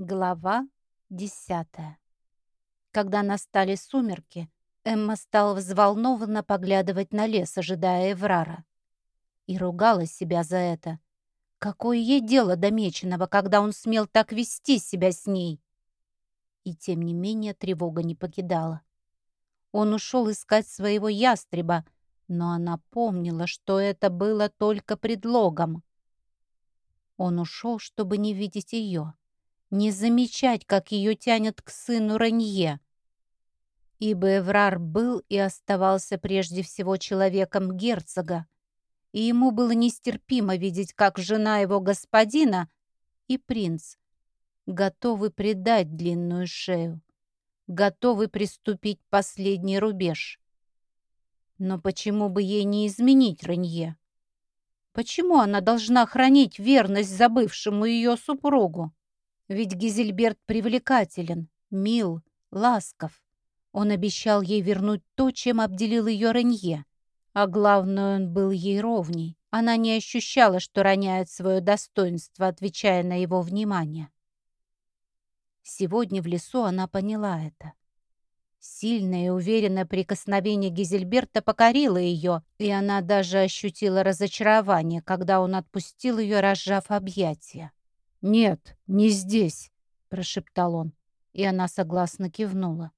Глава десятая. Когда настали сумерки, Эмма стала взволнованно поглядывать на лес, ожидая Эврара. И ругала себя за это. Какое ей дело до Меченого, когда он смел так вести себя с ней? И тем не менее тревога не покидала. Он ушел искать своего ястреба, но она помнила, что это было только предлогом. Он ушел, чтобы не видеть ее не замечать, как ее тянет к сыну Ранье. Ибо Эврар был и оставался прежде всего человеком герцога, и ему было нестерпимо видеть, как жена его господина и принц готовы предать длинную шею, готовы приступить последний рубеж. Но почему бы ей не изменить Ранье? Почему она должна хранить верность забывшему ее супругу? Ведь Гизельберт привлекателен, мил, ласков. Он обещал ей вернуть то, чем обделил ее Ренье. А главное, он был ей ровней. Она не ощущала, что роняет свое достоинство, отвечая на его внимание. Сегодня в лесу она поняла это. Сильное и уверенное прикосновение Гизельберта покорило ее, и она даже ощутила разочарование, когда он отпустил ее, разжав объятия. «Нет, не здесь», — прошептал он, и она согласно кивнула.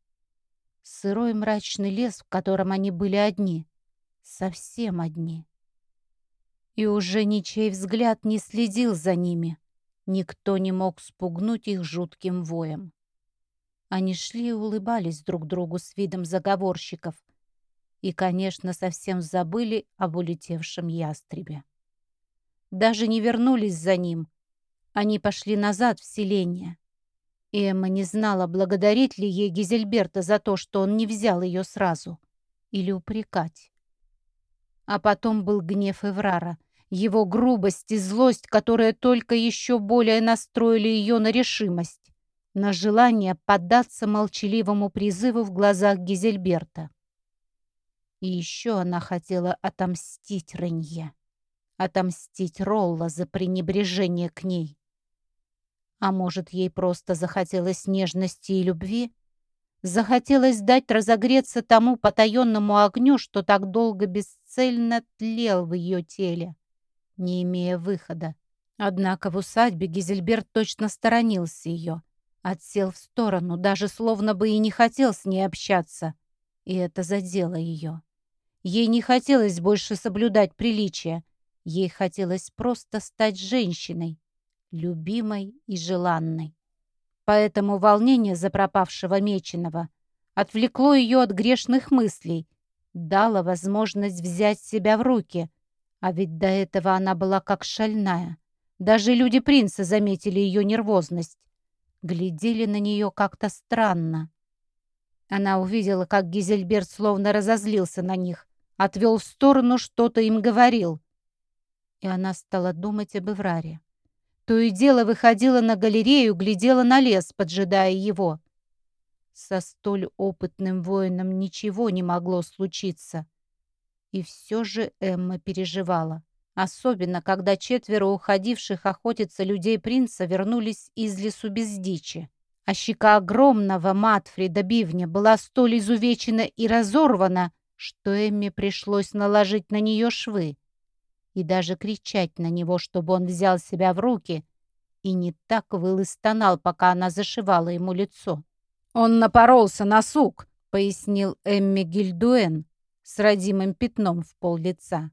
Сырой мрачный лес, в котором они были одни, совсем одни. И уже ничей взгляд не следил за ними. Никто не мог спугнуть их жутким воем. Они шли и улыбались друг другу с видом заговорщиков и, конечно, совсем забыли об улетевшем ястребе. Даже не вернулись за ним — они пошли назад в селение. Эмма не знала, благодарить ли ей Гизельберта за то, что он не взял ее сразу, или упрекать. А потом был гнев Эврара, его грубость и злость, которые только еще более настроили ее на решимость, на желание поддаться молчаливому призыву в глазах Гизельберта. И еще она хотела отомстить Ренье, отомстить Ролла за пренебрежение к ней. А может, ей просто захотелось нежности и любви? Захотелось дать разогреться тому потаенному огню, что так долго бесцельно тлел в ее теле, не имея выхода. Однако в усадьбе Гизельберт точно сторонился ее, отсел в сторону, даже словно бы и не хотел с ней общаться. И это задело ее. Ей не хотелось больше соблюдать приличия. Ей хотелось просто стать женщиной, любимой и желанной. Поэтому волнение за пропавшего Меченого отвлекло ее от грешных мыслей, дало возможность взять себя в руки, а ведь до этого она была как шальная. Даже люди принца заметили ее нервозность, глядели на нее как-то странно. Она увидела, как Гизельберт словно разозлился на них, отвел в сторону, что-то им говорил. И она стала думать об Эвраре. То и дело выходила на галерею, глядела на лес, поджидая его. Со столь опытным воином ничего не могло случиться. И все же Эмма переживала. Особенно, когда четверо уходивших охотиться людей принца вернулись из лесу без дичи. А щека огромного Матфрида Бивня была столь изувечена и разорвана, что Эмме пришлось наложить на нее швы и даже кричать на него, чтобы он взял себя в руки, и не так выл и стонал, пока она зашивала ему лицо. «Он напоролся на сук», — пояснил Эмми Гильдуэн с родимым пятном в пол лица.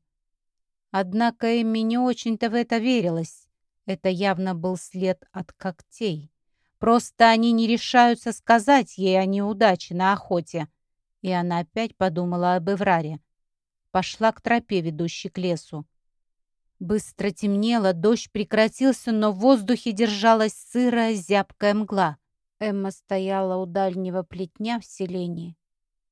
Однако Эмми не очень-то в это верилась. Это явно был след от когтей. Просто они не решаются сказать ей о неудаче на охоте. И она опять подумала об Эвраре. Пошла к тропе, ведущей к лесу. Быстро темнело, дождь прекратился, но в воздухе держалась сырая зябкая мгла. Эмма стояла у дальнего плетня в селении.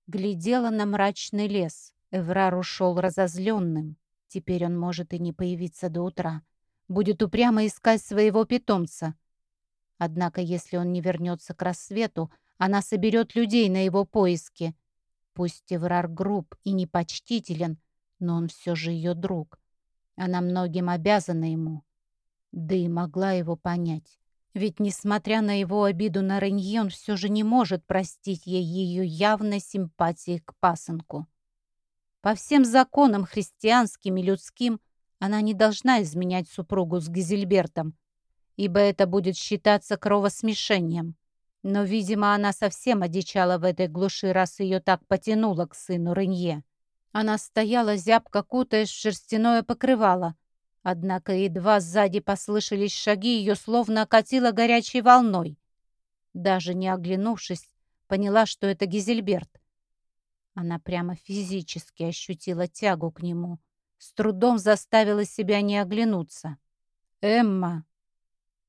Глядела на мрачный лес. Эврар ушел разозленным. Теперь он может и не появиться до утра. Будет упрямо искать своего питомца. Однако, если он не вернется к рассвету, она соберет людей на его поиски. Пусть Эврар груб и непочтителен, но он все же ее друг. Она многим обязана ему. Да и могла его понять. Ведь, несмотря на его обиду на Ренье, он все же не может простить ей ее явной симпатии к пасынку. По всем законам христианским и людским она не должна изменять супругу с Гизельбертом, ибо это будет считаться кровосмешением. Но, видимо, она совсем одичала в этой глуши, раз ее так потянуло к сыну Ренье. Она стояла, зябко кутаясь в шерстяное покрывало, Однако едва сзади послышались шаги, ее словно окатило горячей волной. Даже не оглянувшись, поняла, что это Гизельберт. Она прямо физически ощутила тягу к нему, с трудом заставила себя не оглянуться. «Эмма!»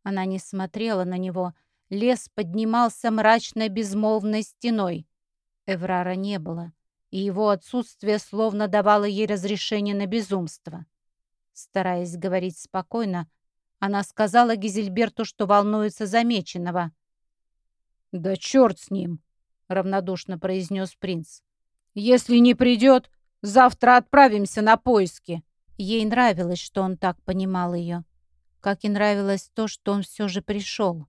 Она не смотрела на него. Лес поднимался мрачной безмолвной стеной. Эврара не было, и его отсутствие словно давало ей разрешение на безумство. Стараясь говорить спокойно, она сказала Гизельберту, что волнуется замеченного. «Да черт с ним!» — равнодушно произнес принц. «Если не придет, завтра отправимся на поиски». Ей нравилось, что он так понимал ее. Как и нравилось то, что он все же пришел.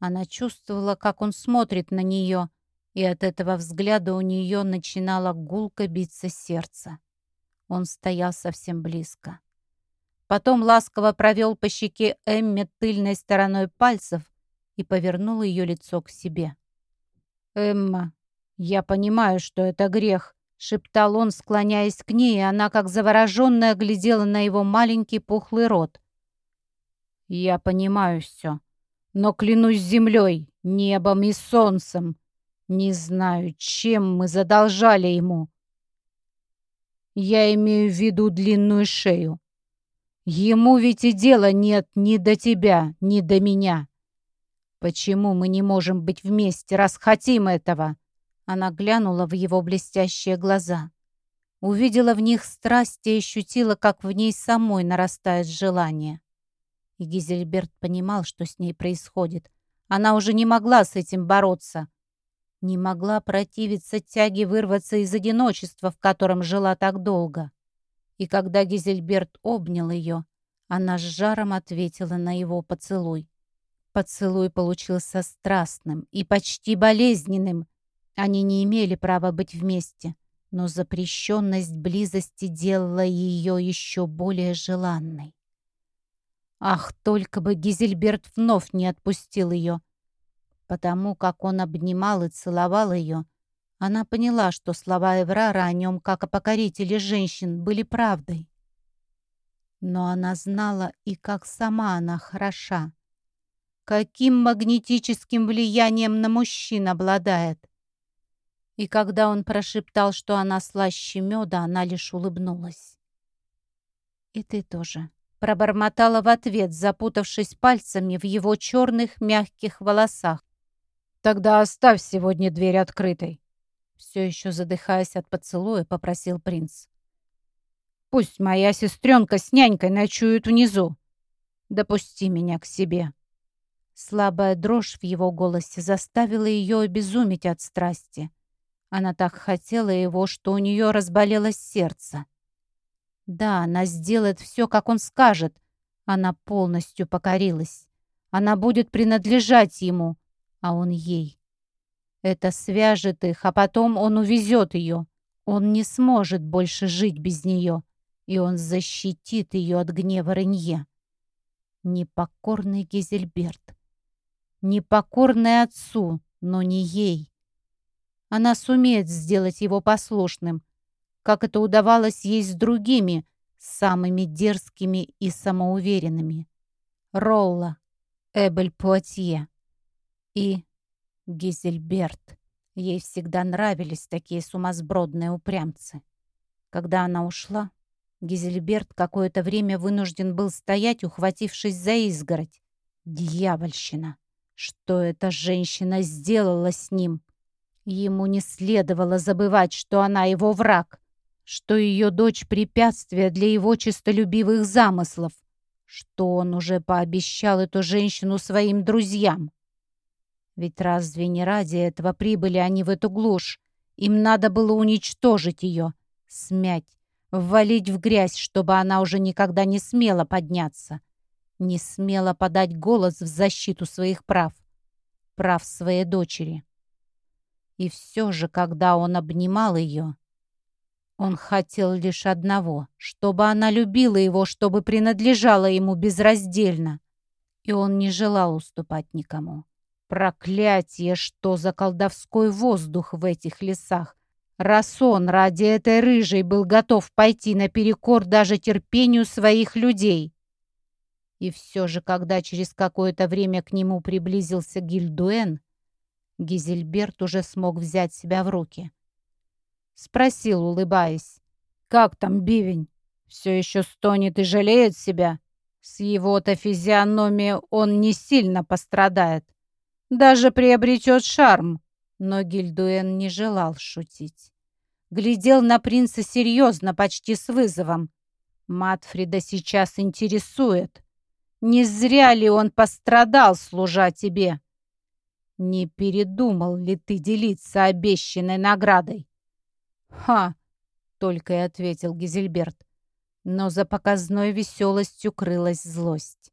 Она чувствовала, как он смотрит на нее, и от этого взгляда у нее начинало гулко биться сердце. Он стоял совсем близко. Потом ласково провел по щеке Эмме тыльной стороной пальцев и повернул ее лицо к себе. «Эмма, я понимаю, что это грех», — шептал он, склоняясь к ней, и она, как завороженная, глядела на его маленький пухлый рот. «Я понимаю все, но клянусь землей, небом и солнцем, не знаю, чем мы задолжали ему. Я имею в виду длинную шею. Ему ведь и дела нет ни до тебя, ни до меня. Почему мы не можем быть вместе, раз хотим этого?» Она глянула в его блестящие глаза. Увидела в них страсть и ощутила, как в ней самой нарастает желание. И Гизельберт понимал, что с ней происходит. Она уже не могла с этим бороться. Не могла противиться тяге вырваться из одиночества, в котором жила так долго. И когда Гизельберт обнял ее, она с жаром ответила на его поцелуй. Поцелуй получился страстным и почти болезненным. Они не имели права быть вместе, но запрещенность близости делала ее еще более желанной. Ах, только бы Гизельберт вновь не отпустил ее. Потому как он обнимал и целовал ее, она поняла, что слова Эврара о нем, как о покорителе женщин, были правдой. Но она знала и как сама она хороша. Каким магнетическим влиянием на мужчин обладает. И когда он прошептал, что она слаще меда, она лишь улыбнулась. «И ты тоже», — пробормотала в ответ, запутавшись пальцами в его черных мягких волосах. «Тогда оставь сегодня дверь открытой», все еще задыхаясь от поцелуя, попросил принц. «Пусть моя сестренка с нянькой ночуют внизу. Допусти меня к себе». Слабая дрожь в его голосе заставила ее обезумить от страсти. Она так хотела его, что у нее разболелось сердце. Да, она сделает все, как он скажет. Она полностью покорилась. Она будет принадлежать ему, а он ей. Это свяжет их, а потом он увезет ее. Он не сможет больше жить без нее, и он защитит ее от гнева Ренье. Непокорный Гизельберт. Непокорный отцу, но не ей. Она сумеет сделать его послушным, как это удавалось ей с другими, самыми дерзкими и самоуверенными. Ролла, Эбель Пуатье и Гизельберт. Ей всегда нравились такие сумасбродные упрямцы. Когда она ушла, Гизельберт какое-то время вынужден был стоять, ухватившись за изгородь. Дьявольщина! Что эта женщина сделала с ним? Ему не следовало забывать, что она его враг, что ее дочь — препятствие для его честолюбивых замыслов, что он уже пообещал эту женщину своим друзьям. Ведь разве не ради этого прибыли они в эту глушь? Им надо было уничтожить ее, смять, ввалить в грязь, чтобы она уже никогда не смела подняться. не смела подать голос в защиту своих прав, прав своей дочери. И все же, когда он обнимал ее, он хотел лишь одного, чтобы она любила его, чтобы принадлежала ему безраздельно. И он не желал уступать никому. Проклятие, что за колдовской воздух в этих лесах! Раз он ради этой рыжей был готов пойти наперекор даже терпению своих людей. И все же, когда через какое-то время к нему приблизился Гильдуэн, Гизельберт уже смог взять себя в руки. Спросил, улыбаясь. «Как там бивень? Все еще стонет и жалеет себя? С его-то физиономией он не сильно пострадает. Даже приобретет шарм». Но Гильдуэн не желал шутить. Глядел на принца серьезно, почти с вызовом. Матфрида сейчас интересует. Не зря ли он пострадал, служа тебе? Не передумал ли ты делиться обещанной наградой? «Ха!» — только и ответил Гизельберт. Но за показной веселостью крылась злость.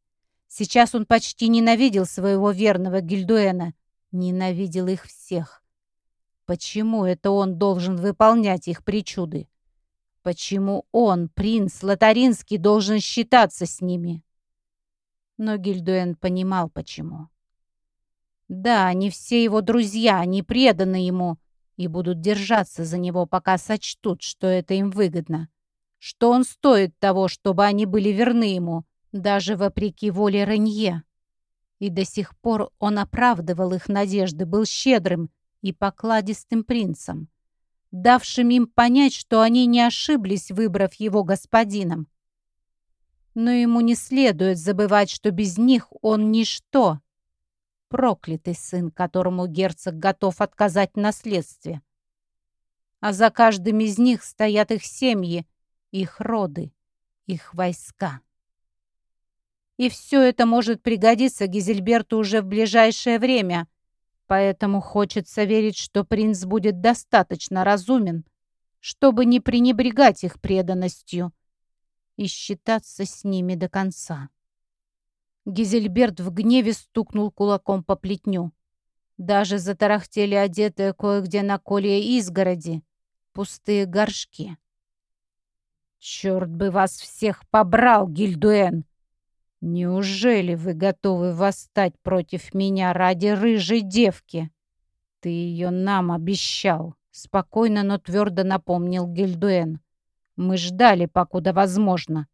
Сейчас он почти ненавидел своего верного Гильдуэна, ненавидел их всех. Почему это он должен выполнять их причуды? Почему он, принц Лотаринский, должен считаться с ними? Но Гильдуэн понимал, почему. Да, они все его друзья, они преданы ему, и будут держаться за него, пока сочтут, что это им выгодно. Что он стоит того, чтобы они были верны ему, даже вопреки воле Ренье. И до сих пор он оправдывал их надежды, был щедрым и покладистым принцем, давшим им понять, что они не ошиблись, выбрав его господином. Но ему не следует забывать, что без них он ничто, проклятый сын, которому герцог готов отказать в наследстве. А за каждым из них стоят их семьи, их роды, их войска. И все это может пригодиться Гизельберту уже в ближайшее время, поэтому хочется верить, что принц будет достаточно разумен, чтобы не пренебрегать их преданностью и считаться с ними до конца. Гизельберт в гневе стукнул кулаком по плетню. Даже затарахтели одетые кое-где на колье изгороди, пустые горшки. «Черт бы вас всех побрал, Гильдуэн! Неужели вы готовы восстать против меня ради рыжей девки? Ты ее нам обещал!» Спокойно, но твердо напомнил Гильдуэн. «Мы ждали, покуда возможно.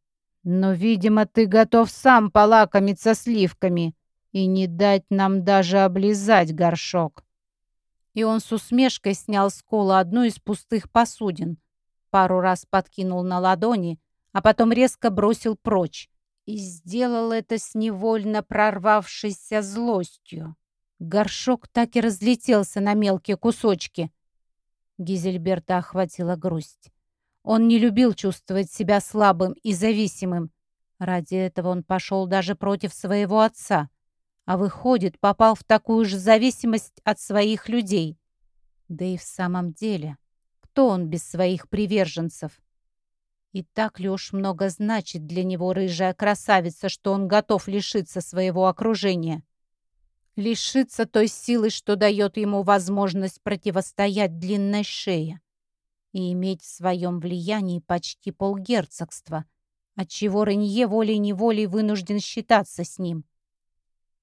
Но, видимо, ты готов сам полакомиться сливками и не дать нам даже облизать горшок. И он с усмешкой снял с кола одну из пустых посудин, пару раз подкинул на ладони, а потом резко бросил прочь. И сделал это с невольно прорвавшейся злостью. Горшок так и разлетелся на мелкие кусочки. Гизельберта охватила грусть. Он не любил чувствовать себя слабым и зависимым. Ради этого он пошел даже против своего отца. А выходит, попал в такую же зависимость от своих людей. Да и в самом деле, кто он без своих приверженцев? И так ли уж много значит для него рыжая красавица, что он готов лишиться своего окружения? Лишиться той силы, что дает ему возможность противостоять длинной шее и иметь в своем влиянии почти полгерцогства, отчего Ренье волей-неволей вынужден считаться с ним.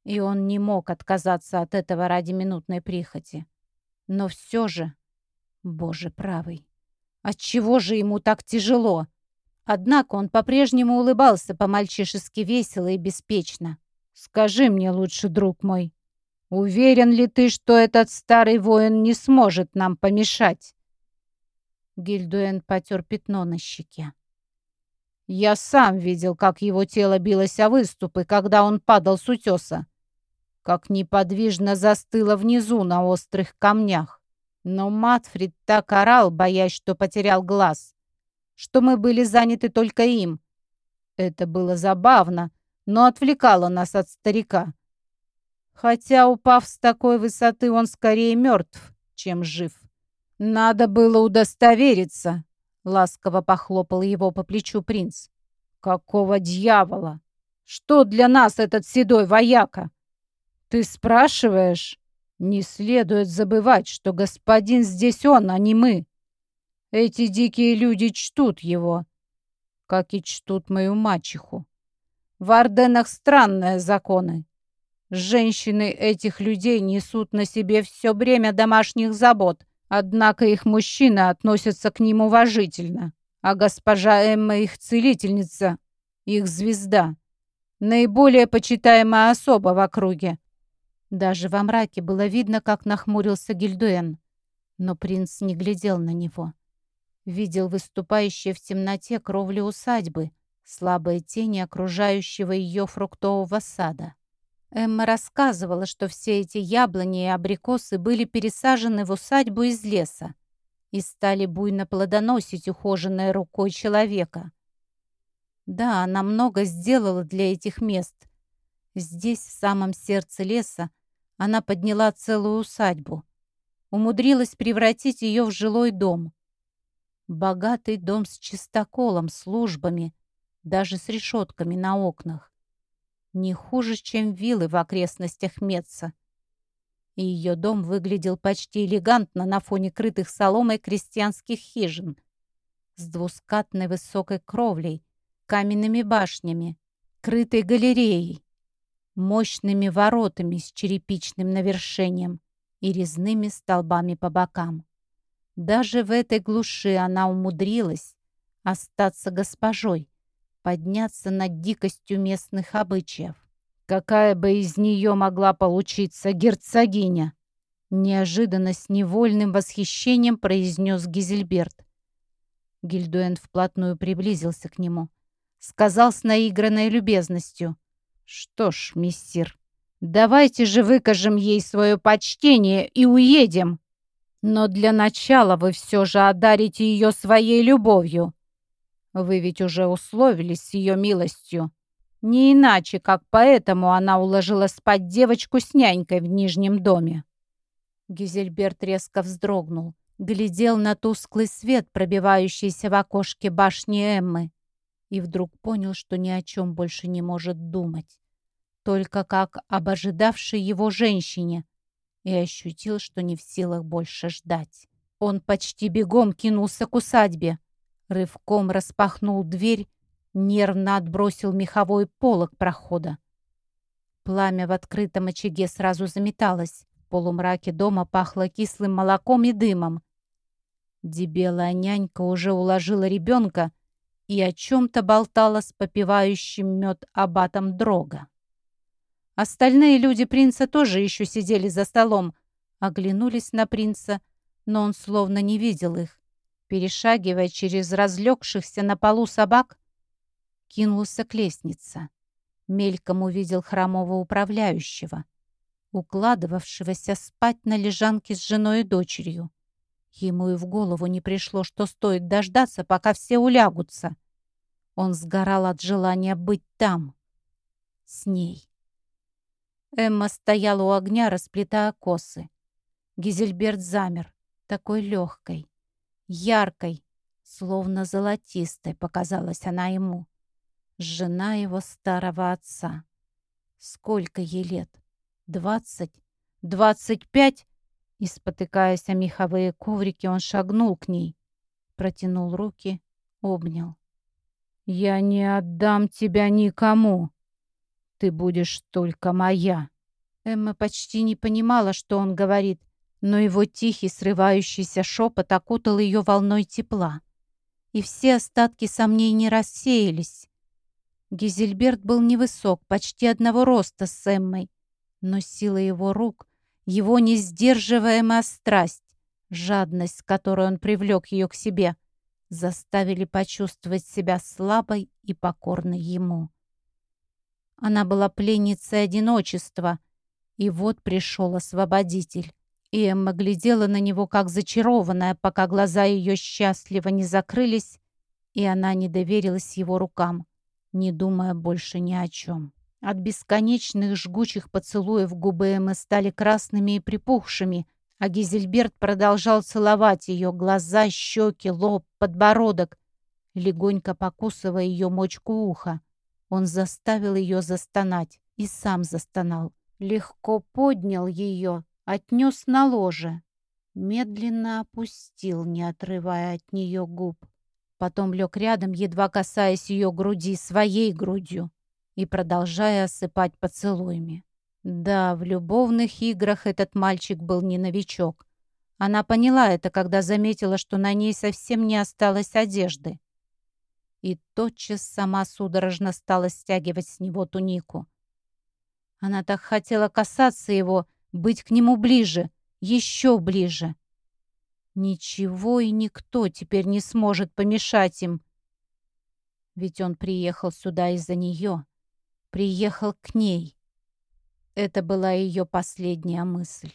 И он не мог отказаться от этого ради минутной прихоти. Но все же, боже правый, отчего же ему так тяжело? Однако он по-прежнему улыбался по-мальчишески весело и беспечно. «Скажи мне лучше, друг мой, уверен ли ты, что этот старый воин не сможет нам помешать?» Гильдуэн потер пятно на щеке. «Я сам видел, как его тело билось о выступы, когда он падал с утеса. Как неподвижно застыло внизу на острых камнях. Но Матфрид так орал, боясь, что потерял глаз, что мы были заняты только им. Это было забавно, но отвлекало нас от старика. Хотя, упав с такой высоты, он скорее мертв, чем жив. «Надо было удостовериться», — ласково похлопал его по плечу принц. «Какого дьявола? Что для нас этот седой вояка? Ты спрашиваешь? Не следует забывать, что господин здесь он, а не мы. Эти дикие люди чтут его, как и чтут мою мачеху. В Орденах странные законы. Женщины этих людей несут на себе все бремя домашних забот, однако их мужчины относятся к ним уважительно, а госпожа Эмма их целительница, их звезда, наиболее почитаемая особа в округе. Даже во мраке было видно, как нахмурился Гильдуэн, но принц не глядел на него. Видел выступающие в темноте кровли усадьбы, слабые тени окружающего ее фруктового сада. Эмма рассказывала, что все эти яблони и абрикосы были пересажены в усадьбу из леса и стали буйно плодоносить ухоженной рукой человека. Да, она много сделала для этих мест. Здесь, в самом сердце леса, она подняла целую усадьбу. Умудрилась превратить ее в жилой дом. Богатый дом с чистоколом, службами, даже с решетками на окнах не хуже, чем виллы в окрестностях Меца. И ее дом выглядел почти элегантно на фоне крытых соломой крестьянских хижин с двускатной высокой кровлей, каменными башнями, крытой галереей, мощными воротами с черепичным навершением и резными столбами по бокам. Даже в этой глуши она умудрилась остаться госпожой, подняться над дикостью местных обычаев. Какая бы из нее могла получиться герцогиня? Неожиданно с невольным восхищением произнес Гизельберт. Гильдуэн вплотную приблизился к нему. Сказал с наигранной любезностью. «Что ж, мистер, давайте же выкажем ей свое почтение и уедем. Но для начала вы все же одарите ее своей любовью. Вы ведь уже условились с ее милостью. Не иначе, как поэтому она уложила спать девочку с нянькой в Нижнем доме». Гизельберт резко вздрогнул, глядел на тусклый свет, пробивающийся в окошке башни Эммы, и вдруг понял, что ни о чем больше не может думать, только как об ожидавшей его женщине, и ощутил, что не в силах больше ждать. Он почти бегом кинулся к усадьбе, Рывком распахнул дверь, нервно отбросил меховой полог прохода. Пламя в открытом очаге сразу заметалось. В полумраке дома пахло кислым молоком и дымом. Дебелая нянька уже уложила ребенка и о чем-то болтала с попивающим мед абатом Дрога. Остальные люди принца тоже еще сидели за столом, оглянулись на принца, но он словно не видел их перешагивая через разлегшихся на полу собак, кинулся к лестнице. Мельком увидел хромого управляющего, укладывавшегося спать на лежанке с женой и дочерью. Ему и в голову не пришло, что стоит дождаться, пока все улягутся. Он сгорал от желания быть там, с ней. Эмма стояла у огня, расплетая косы. Гизельберт замер, такой легкой, яркой, словно золотистой, показалась она ему. Жена его старого отца. Сколько ей лет? Двадцать? Двадцать пять? И, о меховые коврики, он шагнул к ней, протянул руки, обнял. «Я не отдам тебя никому. Ты будешь только моя». Эмма почти не понимала, что он говорит, но его тихий, срывающийся шепот окутал ее волной тепла. И все остатки сомнений рассеялись. Гизельберт был невысок, почти одного роста с Эммой, но сила его рук, его несдерживаемая страсть, жадность, с которой он привлек ее к себе, заставили почувствовать себя слабой и покорной ему. Она была пленницей одиночества, и вот пришел освободитель. И Эмма глядела на него, как зачарованная, пока глаза ее счастливо не закрылись, и она не доверилась его рукам, не думая больше ни о чем. От бесконечных жгучих поцелуев губы Эммы стали красными и припухшими, а Гизельберт продолжал целовать ее глаза, щеки, лоб, подбородок, легонько покусывая ее мочку уха. Он заставил ее застонать и сам застонал. Легко поднял ее, отнес на ложе. Медленно опустил, не отрывая от нее губ. Потом лег рядом, едва касаясь ее груди, своей грудью, и продолжая осыпать поцелуями. Да, в любовных играх этот мальчик был не новичок. Она поняла это, когда заметила, что на ней совсем не осталось одежды. И тотчас сама судорожно стала стягивать с него тунику. Она так хотела касаться его, быть к нему ближе, еще ближе. Ничего и никто теперь не сможет помешать им. Ведь он приехал сюда из-за нее. Приехал к ней. Это была ее последняя мысль.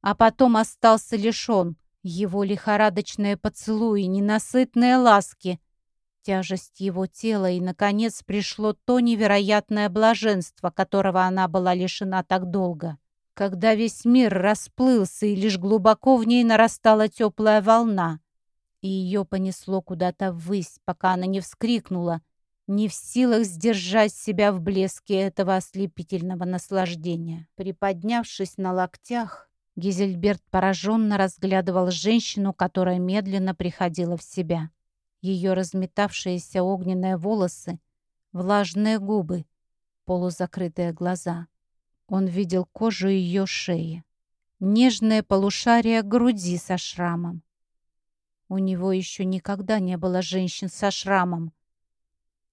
А потом остался лишен его лихорадочные поцелуи, ненасытные ласки, тяжесть его тела, и, наконец, пришло то невероятное блаженство, которого она была лишена так долго. Когда весь мир расплылся, и лишь глубоко в ней нарастала теплая волна, и ее понесло куда-то ввысь, пока она не вскрикнула, не в силах сдержать себя в блеске этого ослепительного наслаждения. Приподнявшись на локтях, Гизельберт пораженно разглядывал женщину, которая медленно приходила в себя. Ее разметавшиеся огненные волосы, влажные губы, полузакрытые глаза. Он видел кожу ее шеи, нежное полушарие груди со шрамом. У него еще никогда не было женщин со шрамом,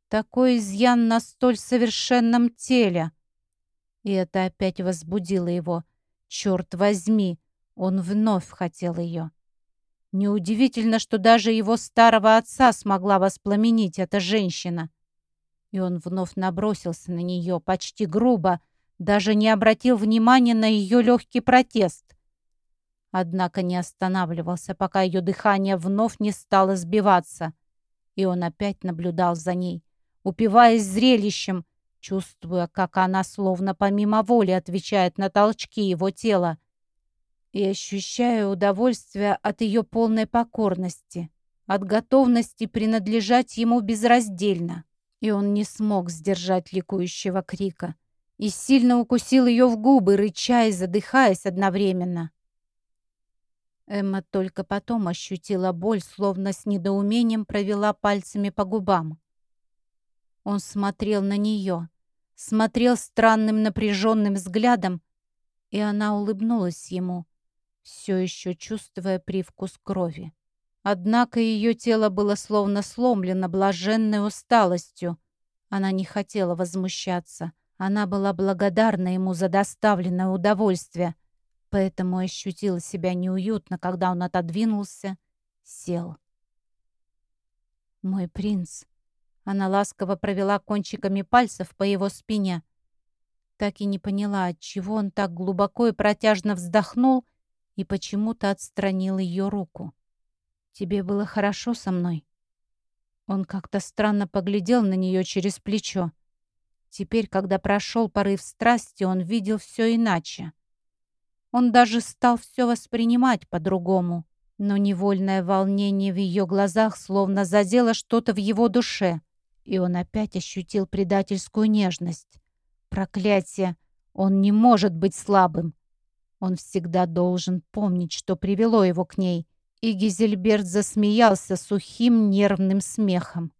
такой изъян на столь совершенном теле. И это опять возбудило его. Черт возьми, он вновь хотел ее. Неудивительно, что даже его старого отца смогла воспламенить эта женщина. И он вновь набросился на нее почти грубо, даже не обратил внимания на ее легкий протест. Однако не останавливался, пока ее дыхание вновь не стало сбиваться, и он опять наблюдал за ней, упиваясь зрелищем, чувствуя, как она словно помимо воли отвечает на толчки его тела, и ощущая удовольствие от ее полной покорности, от готовности принадлежать ему безраздельно. И он не смог сдержать ликующего крика и сильно укусил ее в губы, рыча и задыхаясь одновременно. Эмма только потом ощутила боль, словно с недоумением провела пальцами по губам. Он смотрел на нее, смотрел странным напряженным взглядом, и она улыбнулась ему, все еще чувствуя привкус крови. Однако ее тело было словно сломлено блаженной усталостью. Она не хотела возмущаться. Она была благодарна ему за доставленное удовольствие, поэтому ощутила себя неуютно, когда он отодвинулся, сел. «Мой принц», она ласково провела кончиками пальцев по его спине. Так и не поняла, отчего он так глубоко и протяжно вздохнул и почему-то отстранил ее руку. «Тебе было хорошо со мной?» Он как-то странно поглядел на нее через плечо. Теперь, когда прошел порыв страсти, он видел все иначе. Он даже стал все воспринимать по-другому, но невольное волнение в ее глазах словно задело что-то в его душе — и он опять ощутил предательскую нежность. Проклятие! Он не может быть слабым. Он всегда должен помнить, что привело его к ней. И Гизельберт засмеялся сухим нервным смехом.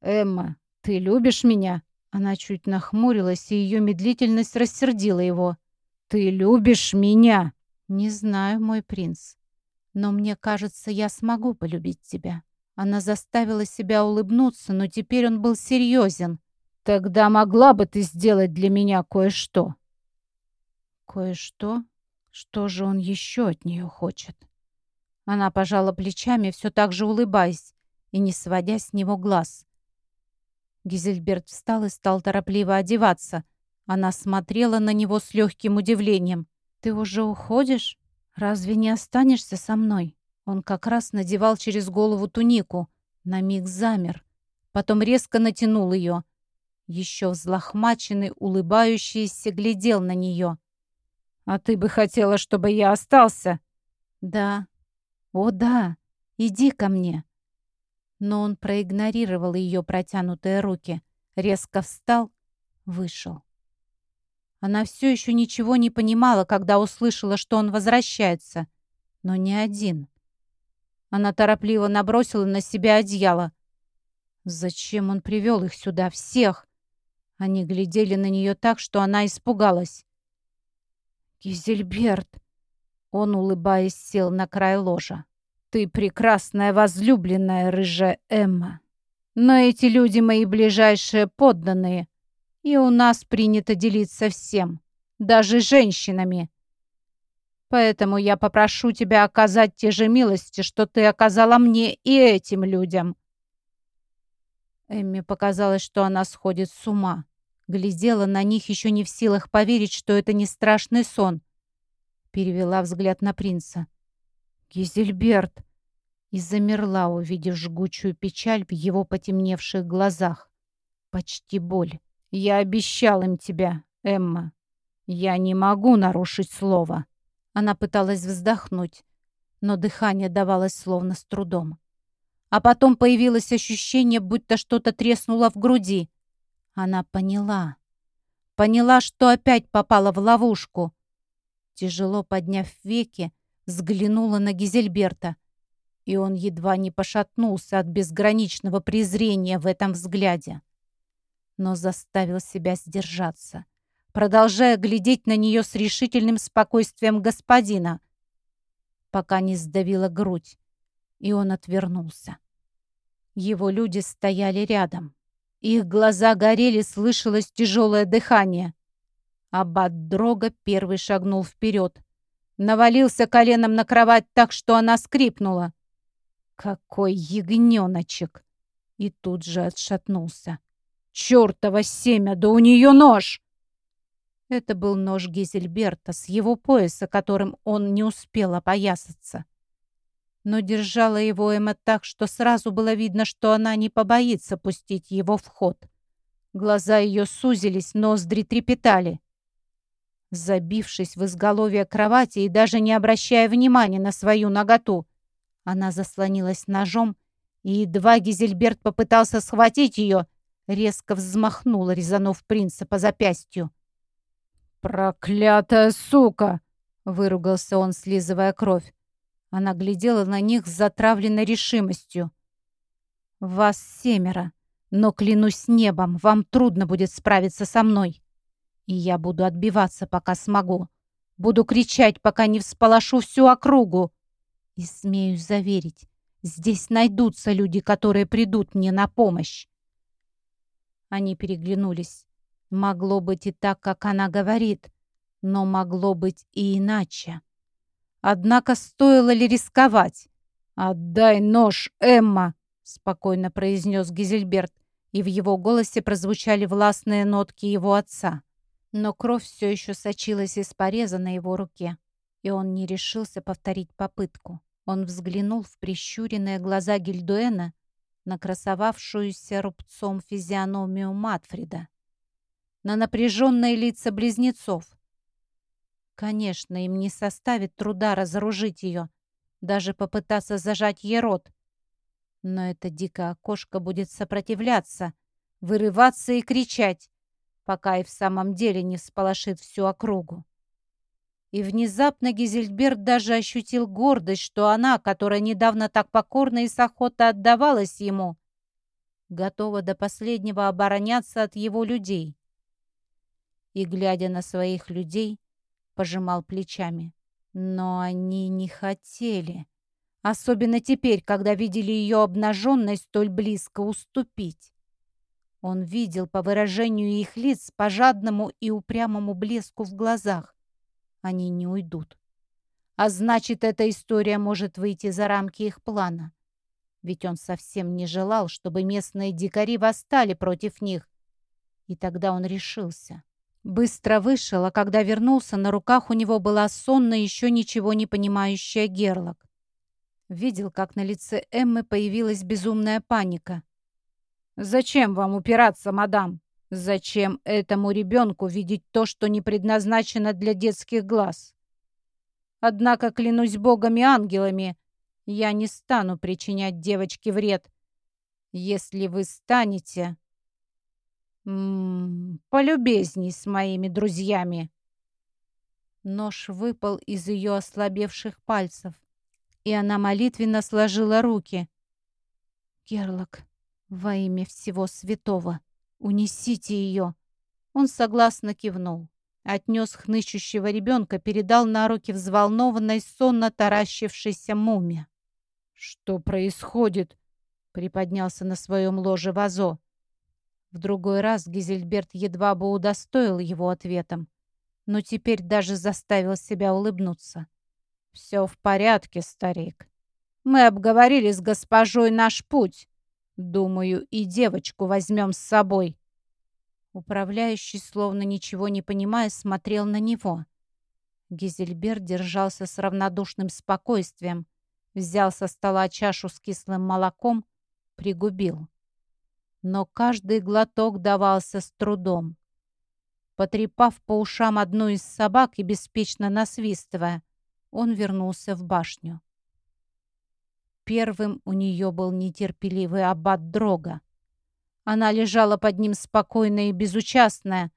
«Эмма, ты любишь меня?» Она чуть нахмурилась, и ее медлительность рассердила его. «Ты любишь меня?» «Не знаю, мой принц, но мне кажется, я смогу полюбить тебя». Она заставила себя улыбнуться, но теперь он был серьезен. «Тогда могла бы ты сделать для меня кое-что». «Кое-что? Что же он еще от нее хочет?» Она пожала плечами, все так же улыбаясь и не сводя с него глаз. Гизельберт встал и стал торопливо одеваться. Она смотрела на него с легким удивлением. «Ты уже уходишь? Разве не останешься со мной?» Он как раз надевал через голову тунику. На миг замер. Потом резко натянул ее. Еще взлохмаченный, улыбающийся, глядел на нее. «А ты бы хотела, чтобы я остался?» «Да». «О, да. Иди ко мне». Но он проигнорировал ее протянутые руки. резко встал, вышел. Она все еще ничего не понимала, когда услышала, что он возвращается, но не один. Она торопливо набросила на себя одеяло. Зачем он привел их сюда, всех? Они глядели на нее так, что она испугалась. «Гизельберт!» Он, улыбаясь, сел на край ложа. «Ты прекрасная возлюбленная, рыжая Эмма. Но эти люди мои ближайшие подданные, и у нас принято делиться всем, даже женщинами. Поэтому я попрошу тебя оказать те же милости, что ты оказала мне и этим людям». Эмми показалось, что она сходит с ума. Глядела на них еще не в силах поверить, что это не страшный сон. Перевела взгляд на принца. «Гизельберт!» И замерла, увидев жгучую печаль в его потемневших глазах. Почти боль. «Я обещал им тебя, Эмма. Я не могу нарушить слово». Она пыталась вздохнуть, но дыхание давалось словно с трудом. А потом появилось ощущение, будто что-то треснуло в груди. Она поняла. Поняла, что опять попала в ловушку. Тяжело подняв веки, взглянула на Гизельберта. И он едва не пошатнулся от безграничного презрения в этом взгляде. Но заставил себя сдержаться, продолжая глядеть на нее с решительным спокойствием господина, пока не сдавила грудь, и он отвернулся. Его люди стояли рядом. Их глаза горели, слышалось тяжелое дыхание. Аббат Дрога первый шагнул вперед. Навалился коленом на кровать так, что она скрипнула. Какой ягненочек! И тут же отшатнулся. Чёртово семя, да у нее нож! Это был нож Гизельберта с его пояса, которым он не успел опоясаться но держала его Эмма так, что сразу было видно, что она не побоится пустить его в ход. Глаза ее сузились, ноздри трепетали. Забившись в изголовье кровати и даже не обращая внимания на свою наготу, она заслонилась ножом, и едва Гизельберт попытался схватить ее, резко взмахнула, резанув принца по запястью. «Проклятая сука!» — выругался он, слизывая кровь. Она глядела на них с затравленной решимостью. «Вас семеро, но, клянусь небом, вам трудно будет справиться со мной. И я буду отбиваться, пока смогу. Буду кричать, пока не всполошу всю округу. И смею заверить, здесь найдутся люди, которые придут мне на помощь». Они переглянулись. Могло быть и так, как она говорит, но могло быть и иначе. Однако стоило ли рисковать? «Отдай нож, Эмма!» — спокойно произнес Гизельберт, и в его голосе прозвучали властные нотки его отца. Но кровь все еще сочилась из пореза на его руке, и он не решился повторить попытку. Он взглянул в прищуренные глаза Гильдуэна на красовавшуюся рубцом физиономию Матфрида, на напряженные лица близнецов, Конечно, им не составит труда разоружить ее, даже попытаться зажать ей рот. Но эта дикая кошка будет сопротивляться, вырываться и кричать, пока и в самом деле не всполошит всю округу. И внезапно Гизельберт даже ощутил гордость, что она, которая недавно так покорно и с охотой отдавалась ему, готова до последнего обороняться от его людей. И, глядя на своих людей, пожимал плечами. Но они не хотели. Особенно теперь, когда видели ее обнаженной столь близко уступить. Он видел по выражению их лиц, по жадному и упрямому блеску в глазах. Они не уйдут. А значит, эта история может выйти за рамки их плана. Ведь он совсем не желал, чтобы местные дикари восстали против них. И тогда он решился. Быстро вышел, а когда вернулся, на руках у него была сонная, еще ничего не понимающая Герлок. Видел, как на лице Эммы появилась безумная паника. «Зачем вам упираться, мадам? Зачем этому ребенку видеть то, что не предназначено для детских глаз? Однако, клянусь богами ангелами, я не стану причинять девочке вред. Если вы станете, М -м, полюбезней с моими друзьями. Нож выпал из ее ослабевших пальцев, и она молитвенно сложила руки. «Герлок, во имя всего святого, унесите ее!» Он согласно кивнул. Отнес хнычущего ребенка, передал на руки взволнованной, сонно таращившейся муме. «Что происходит?» — приподнялся на своем ложе Вазо. В другой раз Гизельберт едва бы удостоил его ответом, но теперь даже заставил себя улыбнуться. «Все в порядке, старик. Мы обговорили с госпожой наш путь. Думаю, и девочку возьмем с собой». Управляющий, словно ничего не понимая, смотрел на него. Гизельберт держался с равнодушным спокойствием, взял со стола чашу с кислым молоком, пригубил. Но каждый глоток давался с трудом. Потрепав по ушам одну из собак и беспечно насвистывая, он вернулся в башню. Первым у нее был нетерпеливый аббат Дрога. Она лежала под ним спокойная и безучастная.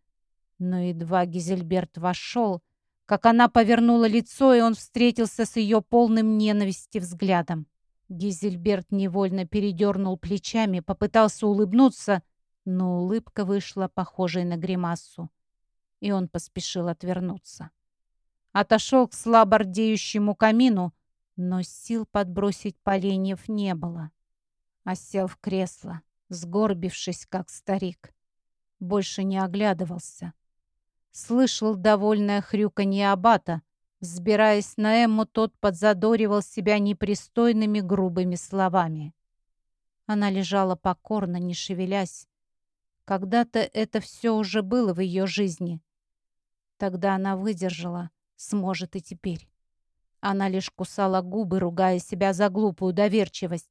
Но едва Гизельберт вошел, как она повернула лицо, и он встретился с ее полным ненависти взглядом. Гизельберт невольно передернул плечами, попытался улыбнуться, но улыбка вышла похожей на гримасу, и он поспешил отвернуться. Отошел к слабо рдеющему камину, но сил подбросить поленьев не было. Осел в кресло сгорбившись, как старик. Больше не оглядывался. Слышал довольное хрюканье абата. Взбираясь на Эмму, тот подзадоривал себя непристойными грубыми словами. Она лежала покорно, не шевелясь. Когда-то это все уже было в ее жизни. Тогда она выдержала, сможет и теперь. Она лишь кусала губы, ругая себя за глупую доверчивость,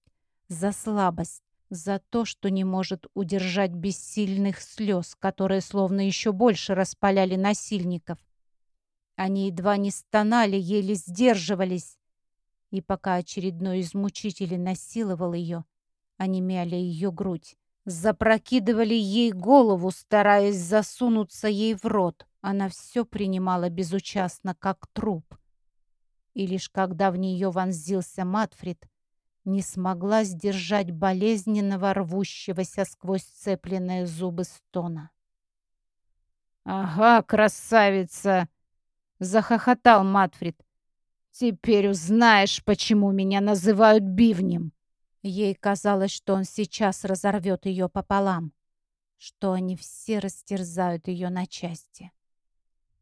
за слабость, за то, что не может удержать бессильных слез, которые словно еще больше распаляли насильников. Они едва не стонали, еле сдерживались. И пока очередной из мучителей насиловал ее, они мяли ее грудь, запрокидывали ей голову, стараясь засунуться ей в рот. Она все принимала безучастно, как труп. И лишь когда в нее вонзился Матфрид, не смогла сдержать болезненного рвущегося сквозь цепленные зубы стона. «Ага, красавица!» — захохотал Матфрид. «Теперь узнаешь, почему меня называют бивнем!» Ей казалось, что он сейчас разорвет ее пополам, что они все растерзают ее на части.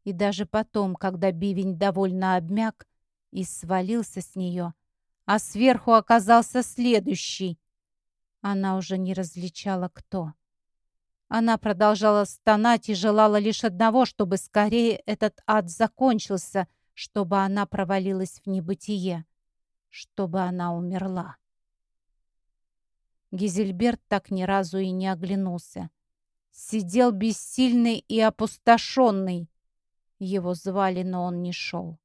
И даже потом, когда бивень довольно обмяк и свалился с нее, — а сверху оказался следующий. Она уже не различала, кто. Она продолжала стонать и желала лишь одного, чтобы скорее этот ад закончился, чтобы она провалилась в небытие, чтобы она умерла. Гизельберт так ни разу и не оглянулся. Сидел бессильный и опустошенный. Его звали, но он не шел.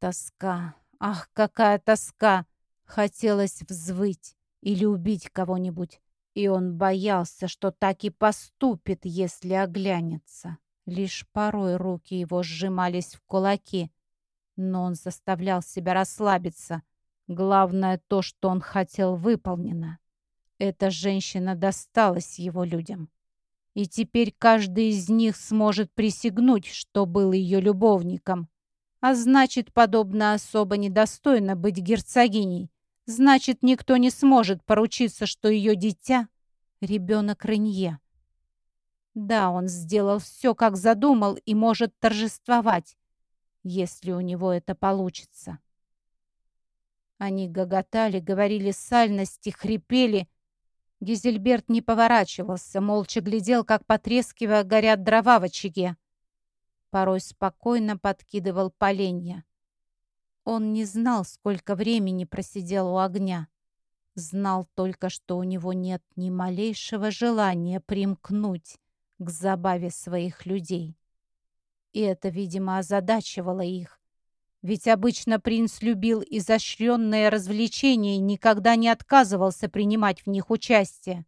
Тоска, Ах, какая тоска! Хотелось взвыть или убить кого-нибудь. И он боялся, что так и поступит, если оглянется. Лишь порой руки его сжимались в кулаки, но он заставлял себя расслабиться. Главное то, что он хотел, выполнено. Эта женщина досталась его людям. И теперь каждый из них сможет присягнуть, что был ее любовником. А значит, подобно особо недостойно быть герцогиней. Значит, никто не сможет поручиться, что ее дитя — ребенок Ренье. Да, он сделал все, как задумал, и может торжествовать, если у него это получится. Они гоготали, говорили сальности, хрипели. Гизельберт не поворачивался, молча глядел, как потрескивая горят дрова в очаге порой спокойно подкидывал поленья. Он не знал, сколько времени просидел у огня. Знал только, что у него нет ни малейшего желания примкнуть к забаве своих людей. И это, видимо, озадачивало их. Ведь обычно принц любил изощренные развлечения и никогда не отказывался принимать в них участие.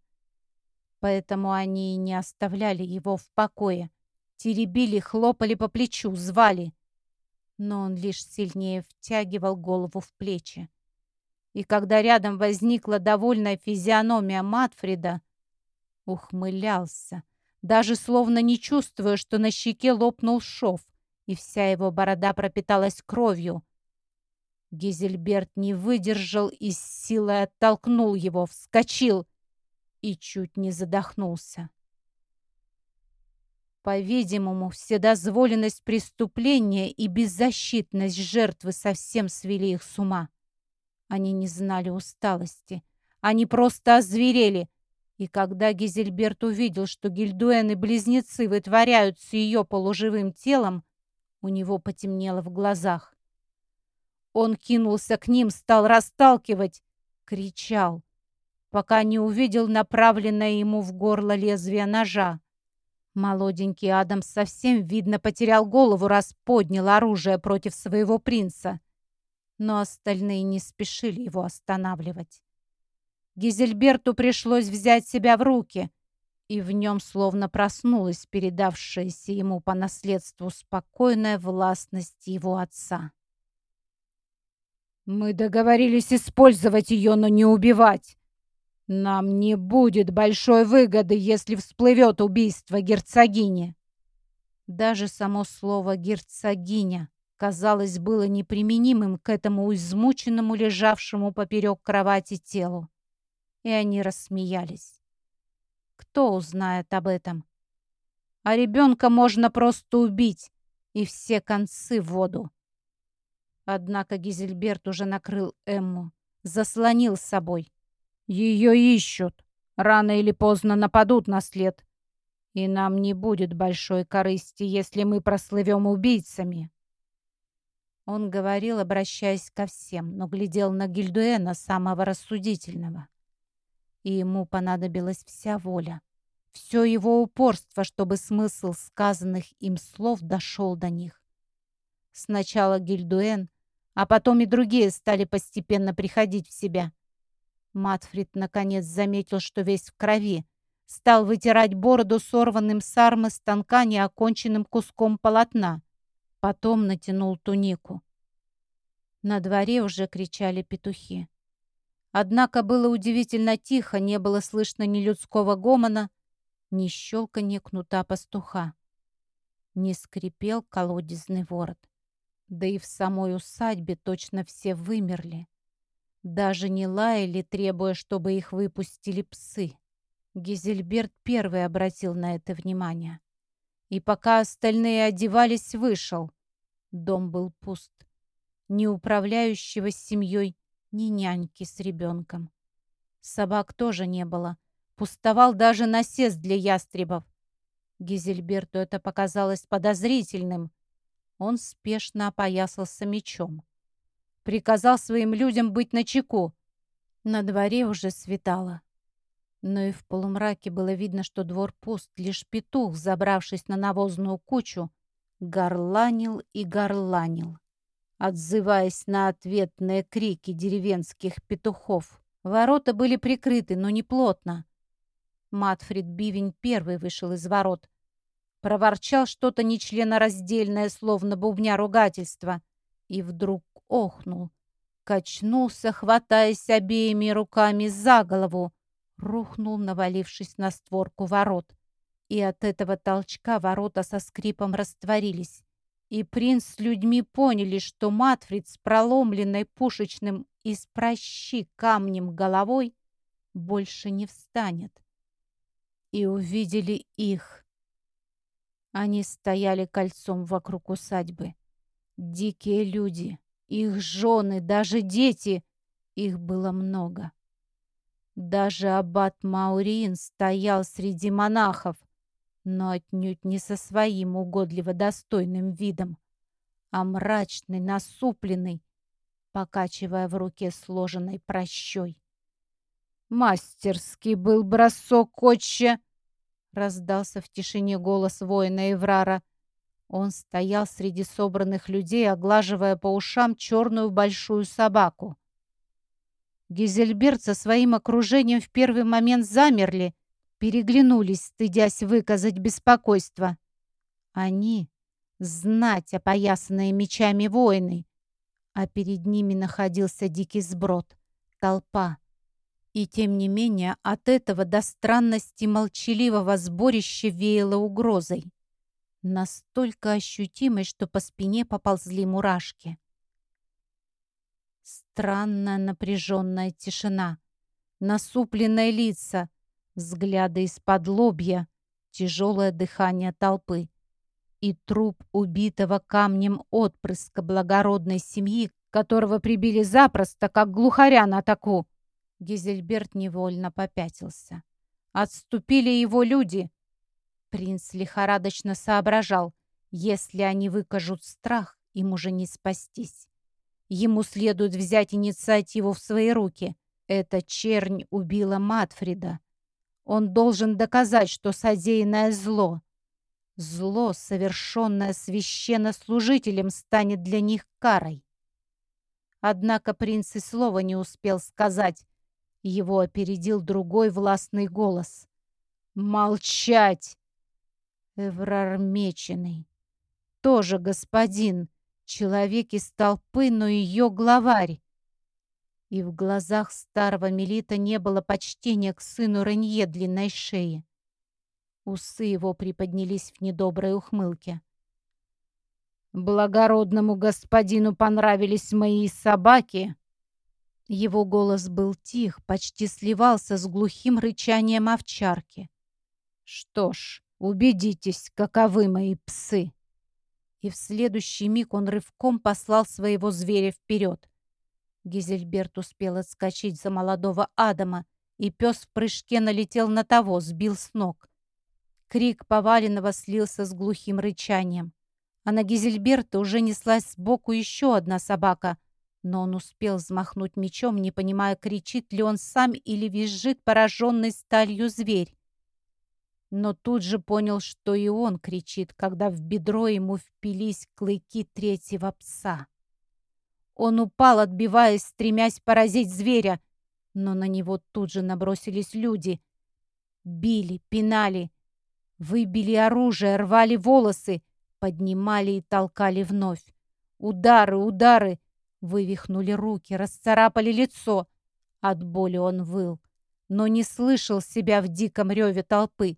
Поэтому они не оставляли его в покое. Теребили, хлопали по плечу, звали. Но он лишь сильнее втягивал голову в плечи. И когда рядом возникла довольная физиономия Матфрида, ухмылялся, даже словно не чувствуя, что на щеке лопнул шов, и вся его борода пропиталась кровью. Гизельберт не выдержал и с силой оттолкнул его, вскочил и чуть не задохнулся. По-видимому, вседозволенность преступления и беззащитность жертвы совсем свели их с ума. Они не знали усталости. Они просто озверели. И когда Гизельберт увидел, что Гильдуэн и близнецы вытворяют с ее полуживым телом, у него потемнело в глазах. Он кинулся к ним, стал расталкивать, кричал пока не увидел направленное ему в горло лезвие ножа. Молоденький Адам совсем, видно, потерял голову, раз поднял оружие против своего принца. Но остальные не спешили его останавливать. Гизельберту пришлось взять себя в руки, и в нем словно проснулась передавшаяся ему по наследству спокойная властность его отца. «Мы договорились использовать ее, но не убивать. Нам не будет большой выгоды, если всплывет убийство герцогини. Даже само слово «герцогиня» казалось было неприменимым к этому измученному, лежавшему поперек кровати телу. И они рассмеялись. Кто узнает об этом? А ребенка можно просто убить, и все концы в воду. Однако Гизельберт уже накрыл Эмму, заслонил собой. Ее ищут. Рано или поздно нападут на след. И нам не будет большой корысти, если мы прослывем убийцами. Он говорил, обращаясь ко всем, но глядел на Гильдуэна, самого рассудительного. И ему понадобилась вся воля, все его упорство, чтобы смысл сказанных им слов дошел до них. Сначала Гильдуэн, а потом и другие стали постепенно приходить в себя — Матфрид наконец заметил, что весь в крови. Стал вытирать бороду сорванным с армы станка неоконченным куском полотна. Потом натянул тунику. На дворе уже кричали петухи. Однако было удивительно тихо, не было слышно ни людского гомона, ни щелканья кнута пастуха. Не скрипел колодезный ворот. Да и в самой усадьбе точно все вымерли. Даже не лаяли, требуя, чтобы их выпустили псы. Гизельберт первый обратил на это внимание. И пока остальные одевались, вышел. Дом был пуст. Ни управляющего с семьей, ни няньки с ребенком. Собак тоже не было. Пустовал даже насест для ястребов. Гизельберту это показалось подозрительным. Он спешно опоясался мечом приказал своим людям быть начеку. На дворе уже светало. Но и в полумраке было видно, что двор пуст. Лишь петух, забравшись на навозную кучу, горланил и горланил, отзываясь на ответные крики деревенских петухов. Ворота были прикрыты, но не плотно. Матфрид Бивень первый вышел из ворот. Проворчал что-то нечленораздельное, словно бубня ругательства, и вдруг охнул, качнулся, хватаясь обеими руками за голову, рухнул, навалившись на створку ворот. И от этого толчка ворота со скрипом растворились. И принц с людьми поняли, что Матфрид с проломленной пушечным из прощи камнем головой больше не встанет. И увидели их. Они стояли кольцом вокруг усадьбы. Дикие люди, их жены, даже дети. Их было много. Даже аббат Маурин стоял среди монахов, но отнюдь не со своим угодливо достойным видом, а мрачный, насупленный, покачивая в руке сложенной прощой. «Мастерский был бросок, отче!» — раздался в тишине голос воина Еврара — он стоял среди собранных людей, оглаживая по ушам черную большую собаку. Гизельберт со своим окружением в первый момент замерли, переглянулись, стыдясь выказать беспокойство. Они — знать опоясанные мечами воины, а перед ними находился дикий сброд, толпа. И тем не менее от этого до странности молчаливого сборища веяло угрозой. Настолько ощутимой, что по спине поползли мурашки. Странная напряженная тишина, насупленные лица, взгляды из-под лобья, тяжелое дыхание толпы и труп убитого камнем отпрыска благородной семьи, которого прибили запросто, как глухаря на таку. Гизельберт невольно попятился. Отступили его люди. Принц лихорадочно соображал, если они выкажут страх, им уже не спастись. Ему следует взять инициативу в свои руки. Эта чернь убила Матфрида. Он должен доказать, что содеянное зло. Зло, совершенное священнослужителем, станет для них карой. Однако принц и слова не успел сказать. Его опередил другой властный голос. «Молчать!» Эврар Меченый. Тоже господин, человек из толпы, но ее главарь. И в глазах старого Мелита не было почтения к сыну Ренье длинной шеи. Усы его приподнялись в недоброй ухмылке. «Благородному господину понравились мои собаки!» Его голос был тих, почти сливался с глухим рычанием овчарки. «Что ж, убедитесь, каковы мои псы!» И в следующий миг он рывком послал своего зверя вперед. Гизельберт успел отскочить за молодого Адама, и пес в прыжке налетел на того, сбил с ног. Крик поваленного слился с глухим рычанием. А на Гизельберта уже неслась сбоку еще одна собака, но он успел взмахнуть мечом, не понимая, кричит ли он сам или визжит пораженный сталью зверь. Но тут же понял, что и он кричит, когда в бедро ему впились клыки третьего пса. Он упал, отбиваясь, стремясь поразить зверя, но на него тут же набросились люди. Били, пинали, Выбили оружие, рвали волосы, поднимали и толкали вновь. Удары, удары. Вывихнули руки, расцарапали лицо. От боли он выл, но не слышал себя в диком реве толпы.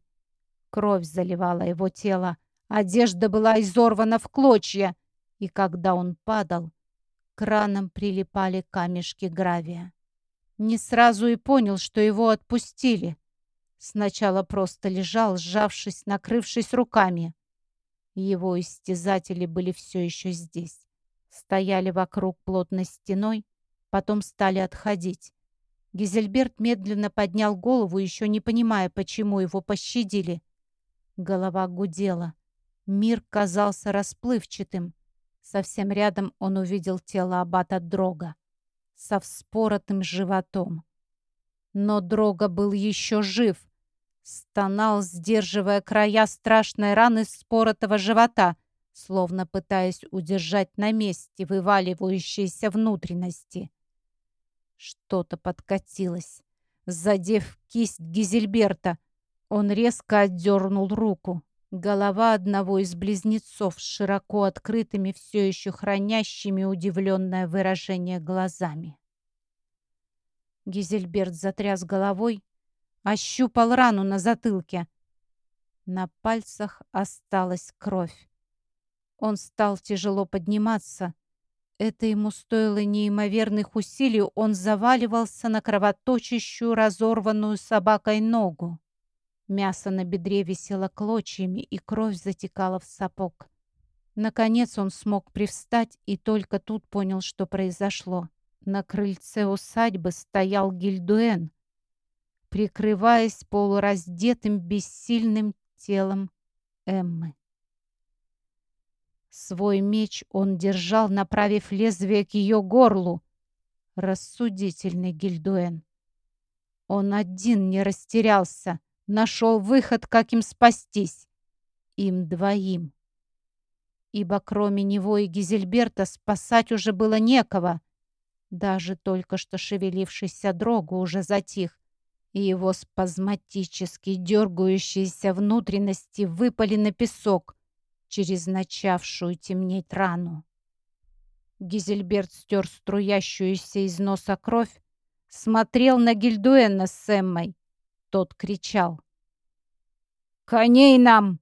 Кровь заливала его тело. Одежда была изорвана в клочья. И когда он падал, к ранам прилипали камешки гравия. Не сразу и понял, что его отпустили. Сначала просто лежал, сжавшись, накрывшись руками. Его истязатели были все еще здесь. Стояли вокруг плотной стеной, потом стали отходить. Гизельберт медленно поднял голову, еще не понимая, почему его пощадили. Голова гудела. Мир казался расплывчатым. Совсем рядом он увидел тело аббата Дрога со вспоротым животом. Но Дрога был еще жив. Стонал, сдерживая края страшной раны споротого живота, словно пытаясь удержать на месте вываливающиеся внутренности. Что-то подкатилось. Задев кисть Гизельберта, он резко отдернул руку. Голова одного из близнецов с широко открытыми, все еще хранящими удивленное выражение глазами. Гизельберт затряс головой, ощупал рану на затылке. На пальцах осталась кровь. Он стал тяжело подниматься. Это ему стоило неимоверных усилий, он заваливался на кровоточащую, разорванную собакой ногу. Мясо на бедре висело клочьями, и кровь затекала в сапог. Наконец он смог привстать и только тут понял, что произошло. На крыльце усадьбы стоял Гильдуэн, прикрываясь полураздетым бессильным телом Эммы. Свой меч он держал, направив лезвие к ее горлу. Рассудительный Гильдуэн. Он один не растерялся, нашел выход, как им спастись. Им двоим. Ибо кроме него и Гизельберта спасать уже было некого. Даже только что шевелившийся дрогу уже затих, и его спазматически дергающиеся внутренности выпали на песок через начавшую темнеть рану. Гизельберт стер струящуюся из носа кровь, смотрел на Гильдуэна с Эммой. Тот кричал. «Коней нам!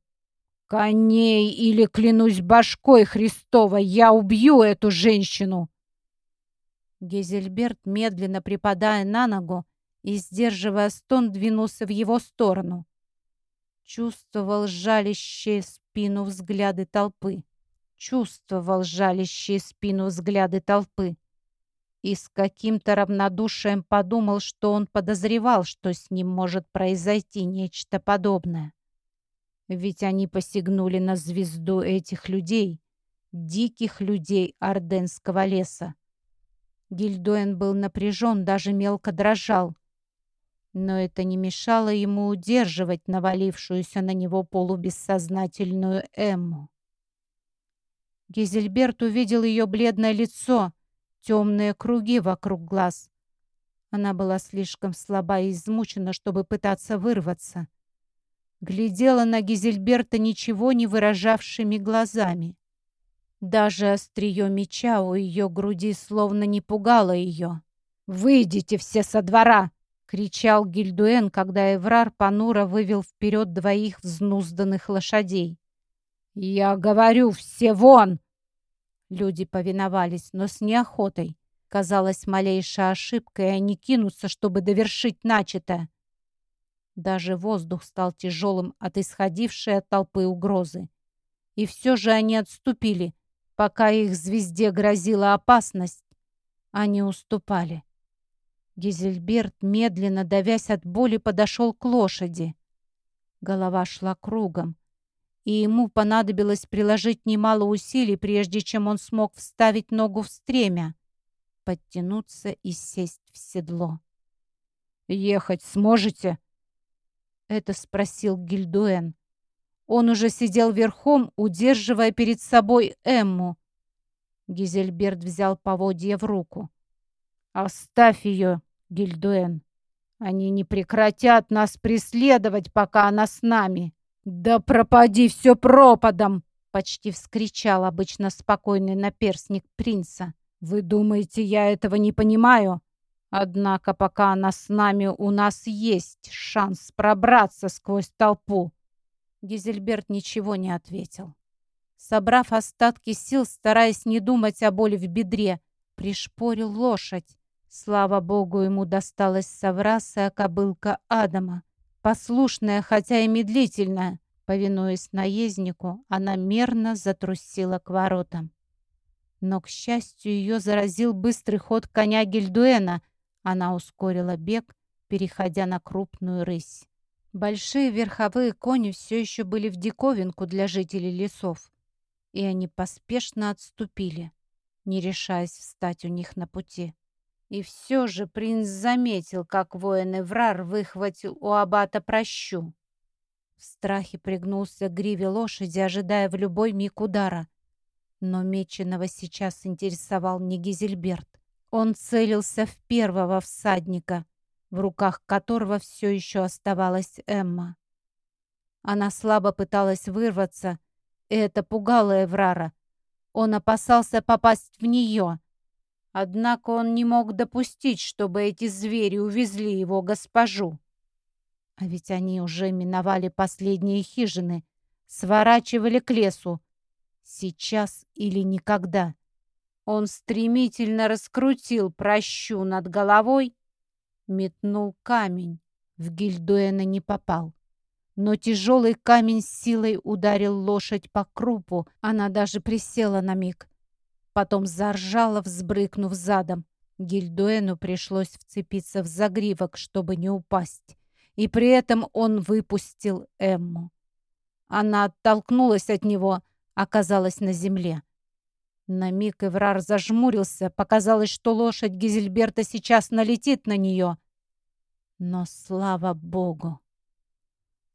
Коней, или, клянусь башкой Христовой, я убью эту женщину!» Гизельберт, медленно припадая на ногу и, сдерживая стон, двинулся в его сторону. Чувствовал жалящие спину взгляды толпы. Чувствовал жалящие спину взгляды толпы. И с каким-то равнодушием подумал, что он подозревал, что с ним может произойти нечто подобное. Ведь они посягнули на звезду этих людей, диких людей Орденского леса. Гильдуэн был напряжен, даже мелко дрожал. Но это не мешало ему удерживать навалившуюся на него полубессознательную Эмму. Гизельберт увидел ее бледное лицо, темные круги вокруг глаз. Она была слишком слаба и измучена, чтобы пытаться вырваться. Глядела на Гизельберта ничего не выражавшими глазами. Даже острие меча у ее груди словно не пугало ее. «Выйдите все со двора!» — кричал Гильдуэн, когда Эврар понуро вывел вперед двоих взнузданных лошадей. «Я говорю, все вон!» Люди повиновались, но с неохотой. Казалось, малейшая ошибка, и они кинутся, чтобы довершить начатое. Даже воздух стал тяжелым от исходившей от толпы угрозы. И все же они отступили, Пока их звезде грозила опасность, они уступали. Гизельберт, медленно давясь от боли, подошел к лошади. Голова шла кругом, и ему понадобилось приложить немало усилий, прежде чем он смог вставить ногу в стремя, подтянуться и сесть в седло. «Ехать сможете?» — это спросил Гильдуэн. Он уже сидел верхом, удерживая перед собой Эмму. Гизельберт взял поводья в руку. «Оставь ее, Гильдуэн. Они не прекратят нас преследовать, пока она с нами. Да пропади все пропадом!» Почти вскричал обычно спокойный наперсник принца. «Вы думаете, я этого не понимаю? Однако пока она с нами, у нас есть шанс пробраться сквозь толпу. Гизельберт ничего не ответил. Собрав остатки сил, стараясь не думать о боли в бедре, пришпорил лошадь. Слава богу, ему досталась соврасая кобылка Адама. Послушная, хотя и медлительная, повинуясь наезднику, она мерно затрусила к воротам. Но, к счастью, ее заразил быстрый ход коня Гильдуэна. Она ускорила бег, переходя на крупную рысь. Большие верховые кони все еще были в диковинку для жителей лесов, и они поспешно отступили, не решаясь встать у них на пути. И все же принц заметил, как воин Эврар выхватил у аббата прощу. В страхе пригнулся к гриве лошади, ожидая в любой миг удара. Но меченого сейчас интересовал не Гизельберт. Он целился в первого всадника, в руках которого все еще оставалась Эмма. Она слабо пыталась вырваться, и это пугало Эврара. Он опасался попасть в нее. Однако он не мог допустить, чтобы эти звери увезли его госпожу. А ведь они уже миновали последние хижины, сворачивали к лесу. Сейчас или никогда. Он стремительно раскрутил прощу над головой Метнул камень. В Гильдуэна не попал. Но тяжелый камень силой ударил лошадь по крупу. Она даже присела на миг. Потом заржала, взбрыкнув задом. Гильдуэну пришлось вцепиться в загривок, чтобы не упасть. И при этом он выпустил Эмму. Она оттолкнулась от него, оказалась на земле. На миг Эврар зажмурился. Показалось, что лошадь Гизельберта сейчас налетит на нее. Но слава богу!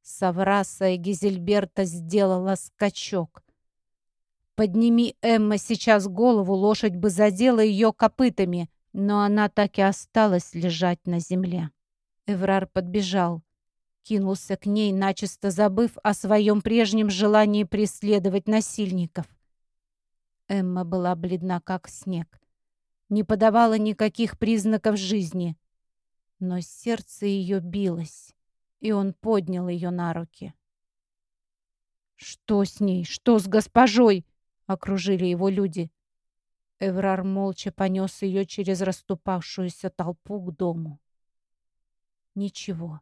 Савраса и Гизельберта сделала скачок. Подними Эмма сейчас голову, лошадь бы задела ее копытами, но она так и осталась лежать на земле. Эврар подбежал, кинулся к ней, начисто забыв о своем прежнем желании преследовать насильников. Эмма была бледна, как снег. Не подавала никаких признаков жизни. Но сердце ее билось, и он поднял ее на руки. «Что с ней? Что с госпожой?» — окружили его люди. Эврар молча понес ее через расступавшуюся толпу к дому. Ничего,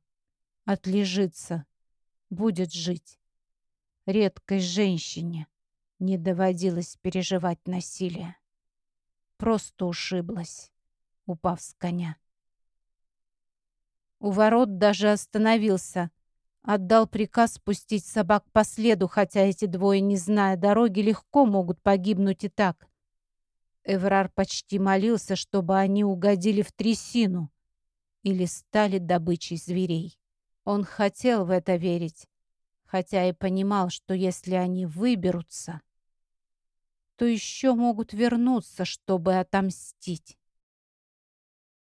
отлежится, будет жить. Редкой женщине не доводилось переживать насилие. Просто ушиблась, упав с коня. У ворот даже остановился, отдал приказ спустить собак по следу, хотя эти двое, не зная дороги, легко могут погибнуть и так. Эврар почти молился, чтобы они угодили в трясину или стали добычей зверей. Он хотел в это верить, хотя и понимал, что если они выберутся, то еще могут вернуться, чтобы отомстить.